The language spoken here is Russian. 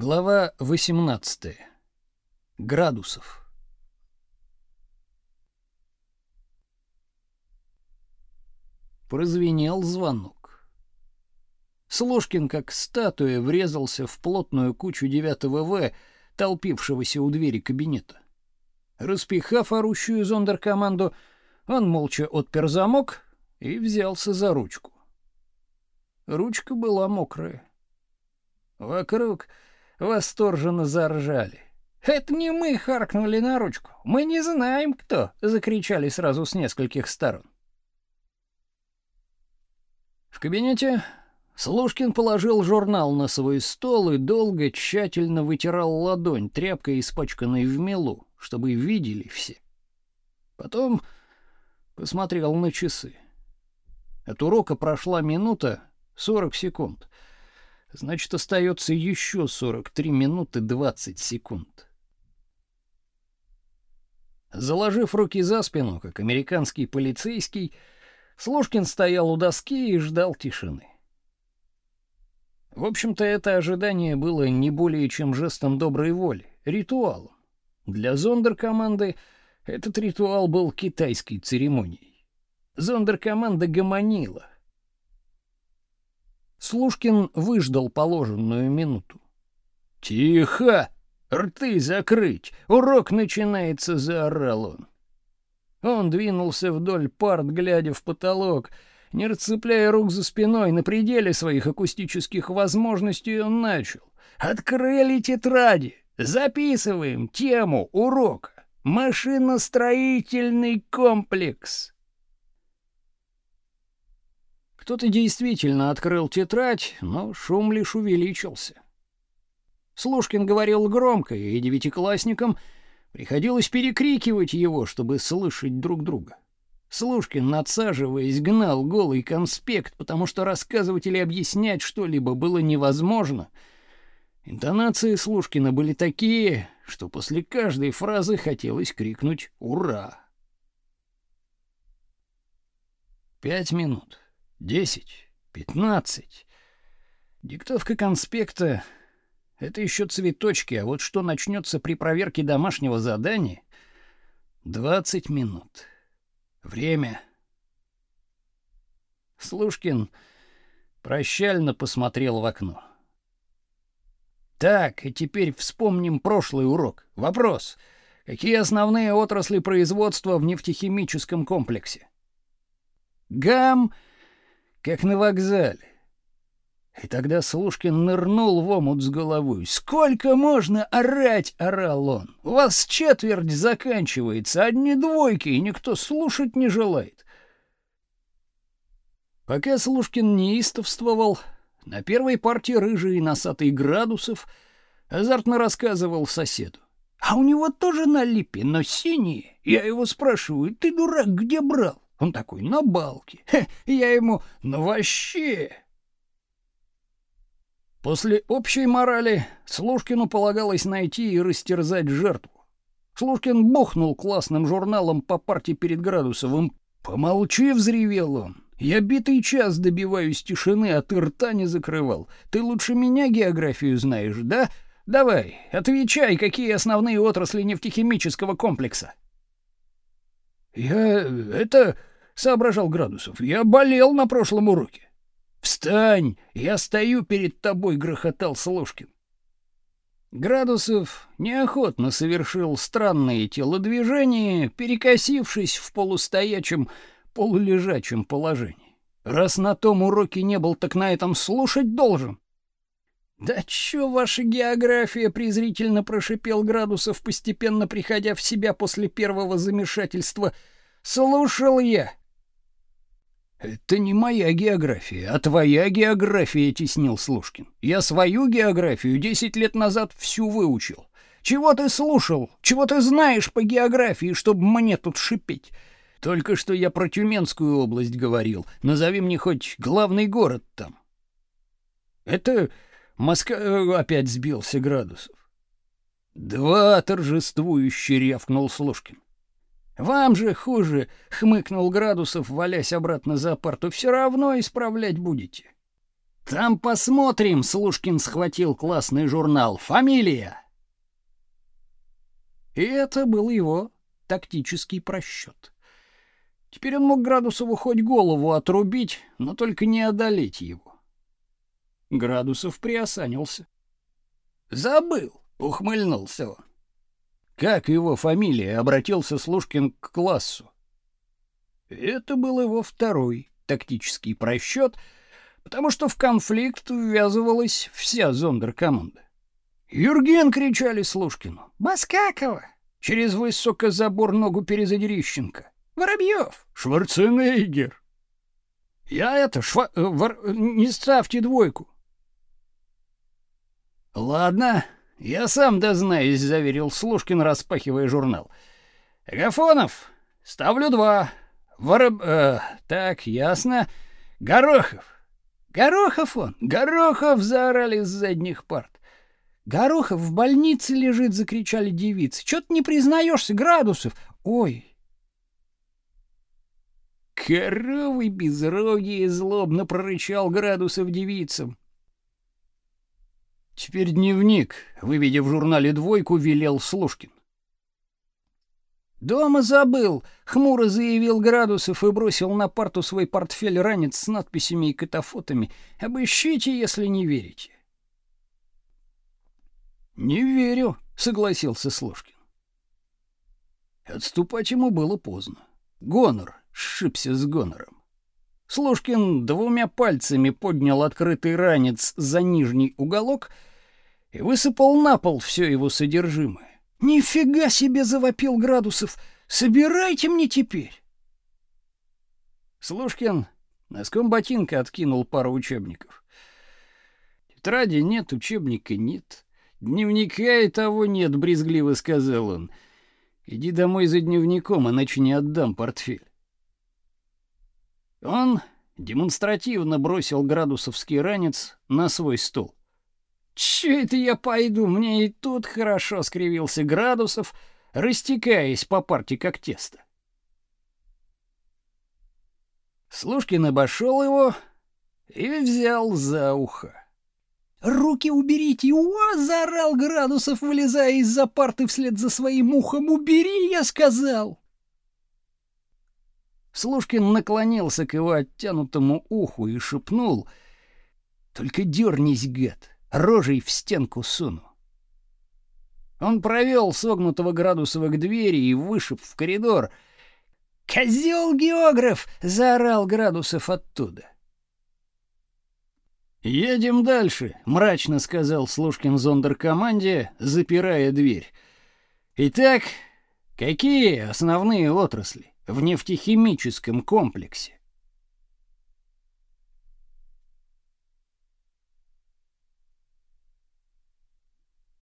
Глава 18. Градусов. Прозвенел звонок. Слушкин, как статуя, врезался в плотную кучу девятого В, толпившегося у двери кабинета. Распихав орущую зондеркоманду, он молча отпер замок и взялся за ручку. Ручка была мокрая. Вокруг восторженно заржали. «Это не мы харкнули на ручку. Мы не знаем, кто!» — закричали сразу с нескольких сторон. В кабинете Слушкин положил журнал на свой стол и долго, тщательно вытирал ладонь тряпкой, испачканной в мелу, чтобы видели все. Потом посмотрел на часы. От урока прошла минута сорок секунд — Значит, остается еще 43 минуты 20 секунд. Заложив руки за спину, как американский полицейский, Слушкин стоял у доски и ждал тишины. В общем-то, это ожидание было не более чем жестом доброй воли, ритуалом. Для зондеркоманды этот ритуал был китайской церемонией. Зондеркоманда гомонила — Слушкин выждал положенную минуту. «Тихо! Рты закрыть! Урок начинается!» — заорал он. Он двинулся вдоль парт, глядя в потолок. Не расцепляя рук за спиной, на пределе своих акустических возможностей он начал. «Открыли тетради! Записываем тему урока! Машиностроительный комплекс!» Кто-то действительно открыл тетрадь, но шум лишь увеличился. Слушкин говорил громко, и девятиклассникам приходилось перекрикивать его, чтобы слышать друг друга. Слушкин, надсаживаясь, гнал голый конспект, потому что рассказывать или объяснять что-либо было невозможно. Интонации Слушкина были такие, что после каждой фразы хотелось крикнуть «Ура!». Пять минут. Десять, пятнадцать. Диктовка конспекта — это еще цветочки, а вот что начнется при проверке домашнего задания — двадцать минут. Время. Слушкин прощально посмотрел в окно. Так, и теперь вспомним прошлый урок. Вопрос. Какие основные отрасли производства в нефтехимическом комплексе? ГАМ — как на вокзале. И тогда Слушкин нырнул в омут с головой. «Сколько можно орать?» — орал он. «У вас четверть заканчивается, одни двойки, и никто слушать не желает». Пока Слушкин неистовствовал, на первой партии рыжий и носатый градусов азартно рассказывал соседу. «А у него тоже на но синие. Я его спрашиваю, ты, дурак, где брал?» Он такой, на балке. Хе, я ему, ну вообще. После общей морали Слушкину полагалось найти и растерзать жертву. Слушкин бухнул классным журналом по парте перед Градусовым. «Помолчи!» — взревел он. «Я битый час добиваюсь тишины, а ты рта не закрывал. Ты лучше меня географию знаешь, да? Давай, отвечай, какие основные отрасли нефтехимического комплекса?» «Я... это...» — соображал Градусов. «Я болел на прошлом уроке». «Встань! Я стою перед тобой!» — грохотал Слушкин. Градусов неохотно совершил странные телодвижения, перекосившись в полустоячем, полулежачем положении. Раз на том уроке не был, так на этом слушать должен. «Да чё ваша география?» — презрительно прошипел Градусов, постепенно приходя в себя после первого замешательства. «Слушал я!» «Это не моя география, а твоя география», — теснил Слушкин. «Я свою географию десять лет назад всю выучил. Чего ты слушал? Чего ты знаешь по географии, чтобы мне тут шипеть?» «Только что я про Тюменскую область говорил. Назови мне хоть главный город там». «Это Москва э, опять сбился градусов. Два торжествующе рявкнул Слушкин. Вам же хуже, хмыкнул Градусов, валясь обратно за парту. Все равно исправлять будете. Там посмотрим, Слушкин схватил классный журнал. Фамилия. И это был его тактический просчет. Теперь он мог Градусову хоть голову отрубить, но только не одолеть его. Градусов приосанился. Забыл, ухмыльнулся он. Как его фамилия обратился Слушкин к классу? Это был его второй тактический просчет — потому что в конфликт ввязывалась вся зондеркоманда. «Юрген!» — кричали Слушкину. «Баскакова!» Через высокозабор ногу Перезадерищенко. «Воробьев!» «Шварценеггер!» «Я это, шва... Э, вор... не ставьте двойку!» «Ладно, я сам дознаюсь», — заверил Слушкин, распахивая журнал. «Агафонов, ставлю два. Вороб... Э, так, ясно. Горохов, Горохов он, Горохов заорали с задних парт. Горохов в больнице лежит, закричали девицы. Что ты не признаешься, градусов? Ой. Коровы безрогие злобно прорычал градусов девицам. Теперь дневник, выведя в журнале двойку, велел Слушкин. «Дома забыл», — хмуро заявил Градусов и бросил на парту свой портфель ранец с надписями и катафотами. «Обыщите, если не верите». «Не верю», — согласился Слушкин. Отступать ему было поздно. Гонор сшибся с гонором. Слушкин двумя пальцами поднял открытый ранец за нижний уголок и высыпал на пол все его содержимое. Нифига себе завопил Градусов. Собирайте мне теперь. Слушкин носком ботинка откинул пару учебников. Тетради нет, учебника нет, дневника и того нет, брезгливо сказал он. Иди домой за дневником, иначе не отдам портфель. Он демонстративно бросил градусовский ранец на свой стол. «Че это я пойду? Мне и тут хорошо», — скривился Градусов, растекаясь по парте как тесто. Слушкин обошел его и взял за ухо. «Руки уберите!» «Уа!» — заорал Градусов, вылезая из-за парты вслед за своим ухом. «Убери!» — я сказал. Слушкин наклонился к его оттянутому уху и шепнул. «Только дернись, гад!» Рожей в стенку суну. Он провел согнутого Градусова к двери и вышиб в коридор. «Козел географ!» — заорал Градусов оттуда. «Едем дальше», — мрачно сказал Слушкин зондеркоманде, запирая дверь. «Итак, какие основные отрасли в нефтехимическом комплексе?»